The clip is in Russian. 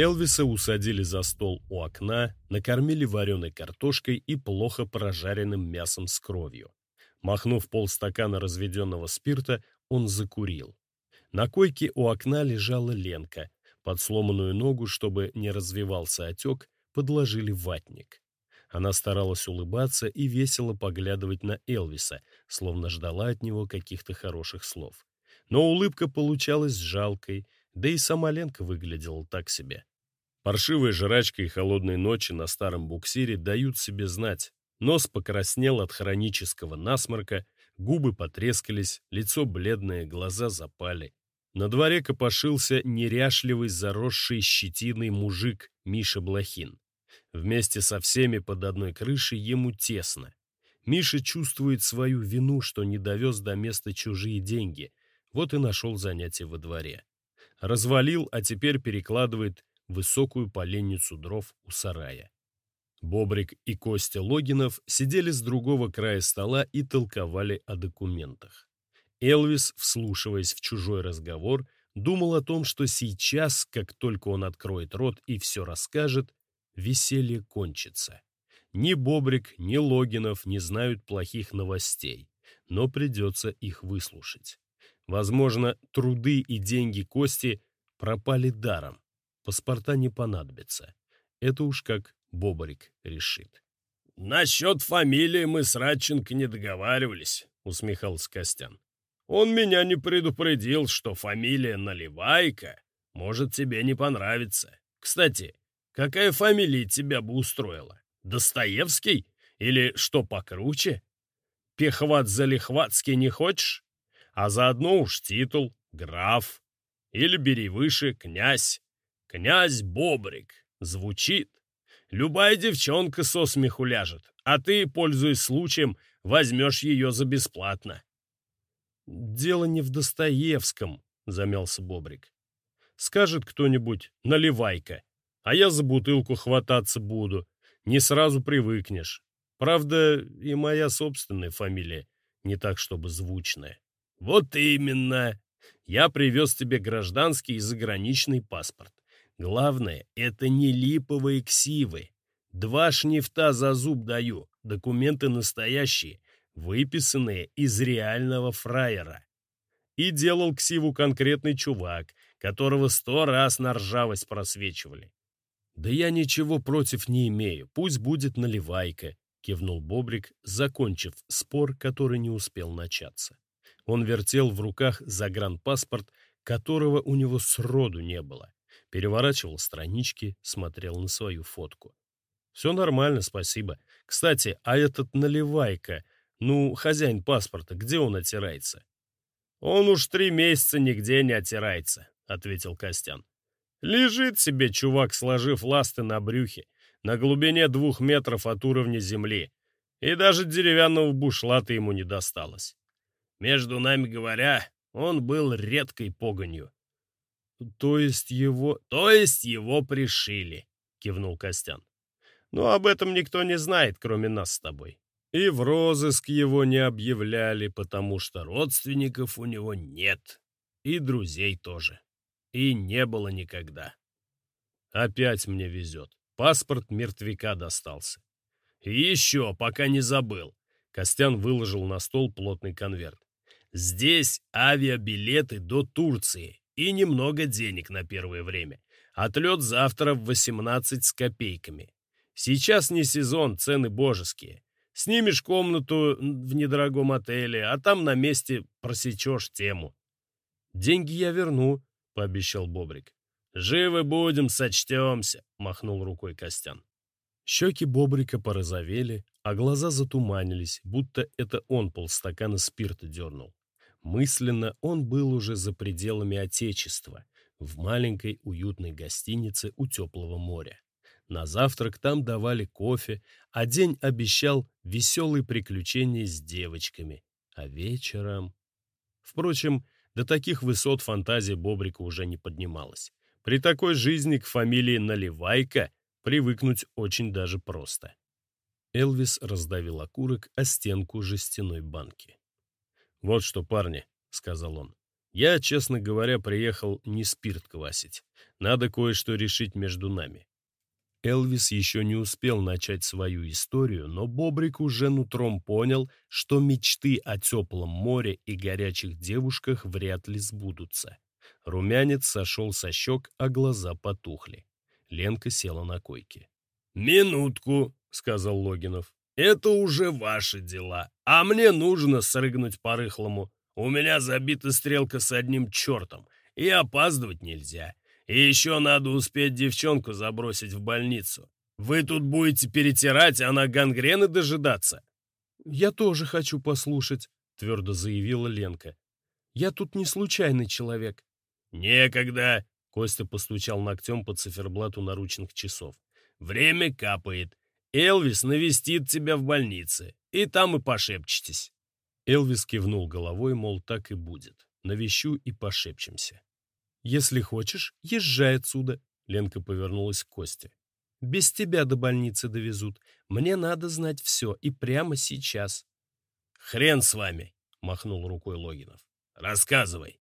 Элвиса усадили за стол у окна, накормили вареной картошкой и плохо прожаренным мясом с кровью. Махнув полстакана разведенного спирта, он закурил. На койке у окна лежала Ленка. Под сломанную ногу, чтобы не развивался отек, подложили ватник. Она старалась улыбаться и весело поглядывать на Элвиса, словно ждала от него каких-то хороших слов. Но улыбка получалась жалкой, да и сама Ленка выглядела так себе. Паршивая жрачка и холодные ночи на старом буксире дают себе знать. Нос покраснел от хронического насморка, губы потрескались, лицо бледное, глаза запали. На дворе копошился неряшливый, заросший щетиной мужик Миша Блохин. Вместе со всеми под одной крышей ему тесно. Миша чувствует свою вину, что не довез до места чужие деньги, вот и нашел занятие во дворе. Развалил, а теперь перекладывает высокую поленницу дров у сарая. Бобрик и Костя Логинов сидели с другого края стола и толковали о документах. Элвис, вслушиваясь в чужой разговор, думал о том, что сейчас, как только он откроет рот и все расскажет, веселье кончится. Ни Бобрик, ни Логинов не знают плохих новостей, но придется их выслушать. Возможно, труды и деньги Кости пропали даром. Паспорта не понадобится. Это уж как Бобрик решит. «Насчет фамилии мы с Радченко не договаривались», — усмехался Костян. «Он меня не предупредил, что фамилия Наливайка может тебе не понравиться. Кстати, какая фамилия тебя бы устроила? Достоевский? Или что покруче? Пехват-залихватский не хочешь? А заодно уж титул «Граф». Или бери выше «Князь». «Князь Бобрик». Звучит. Любая девчонка со смеху ляжет, а ты, пользуясь случаем, возьмешь ее за бесплатно. «Дело не в Достоевском», — замялся Бобрик. «Скажет кто-нибудь, наливай-ка, а я за бутылку хвататься буду. Не сразу привыкнешь. Правда, и моя собственная фамилия не так, чтобы звучная». «Вот именно. Я привез тебе гражданский и заграничный паспорт. Главное, это не липовые ксивы. Два шнифта за зуб даю, документы настоящие, выписанные из реального фраера. И делал ксиву конкретный чувак, которого сто раз на ржавость просвечивали. «Да я ничего против не имею, пусть будет наливайка», — кивнул Бобрик, закончив спор, который не успел начаться. Он вертел в руках загранпаспорт, которого у него сроду не было переворачивал странички, смотрел на свою фотку. «Все нормально, спасибо. Кстати, а этот наливайка, ну, хозяин паспорта, где он отирается?» «Он уж три месяца нигде не отирается», — ответил Костян. «Лежит себе чувак, сложив ласты на брюхе, на глубине двух метров от уровня земли, и даже деревянного бушлата ему не досталось. Между нами говоря, он был редкой погонью. То есть его... То есть его пришили, кивнул Костян. Но об этом никто не знает, кроме нас с тобой. И в розыск его не объявляли, потому что родственников у него нет. И друзей тоже. И не было никогда. Опять мне везет. Паспорт мертвяка достался. И еще, пока не забыл. Костян выложил на стол плотный конверт. Здесь авиабилеты до Турции и немного денег на первое время. Отлет завтра в 18 с копейками. Сейчас не сезон, цены божеские. Снимешь комнату в недорогом отеле, а там на месте просечешь тему. «Деньги я верну», — пообещал Бобрик. «Живы будем, сочтемся», — махнул рукой Костян. Щеки Бобрика порозовели, а глаза затуманились, будто это он полстакана спирта дернул. Мысленно он был уже за пределами Отечества, в маленькой уютной гостинице у теплого моря. На завтрак там давали кофе, а день обещал веселые приключения с девочками. А вечером... Впрочем, до таких высот фантазия Бобрика уже не поднималась. При такой жизни к фамилии Наливайка привыкнуть очень даже просто. Элвис раздавил окурок о стенку жестяной банки. «Вот что, парни», — сказал он, Я, честно говоря, приехал не спирт квасить. Надо кое-что решить между нами. Элвис еще не успел начать свою историю, но Бобрик уже нутром понял, что мечты о теплом море и горячих девушках вряд ли сбудутся. Румянец сошел со щек, а глаза потухли. Ленка села на койке. «Минутку», — сказал Логинов. «Это уже ваши дела, а мне нужно срыгнуть по-рыхлому. У меня забита стрелка с одним чертом, и опаздывать нельзя. И еще надо успеть девчонку забросить в больницу. Вы тут будете перетирать, а на гангрены дожидаться?» «Я тоже хочу послушать», — твердо заявила Ленка. «Я тут не случайный человек». «Некогда», — Костя постучал ногтем по циферблату наручных часов. «Время капает. Элвис навестит тебя в больнице, и там и пошепчетесь». Элвис кивнул головой, мол, так и будет. Навещу и пошепчемся. «Если хочешь, езжай отсюда», — Ленка повернулась к Косте. «Без тебя до больницы довезут. Мне надо знать все, и прямо сейчас». «Хрен с вами», — махнул рукой Логинов. «Рассказывай».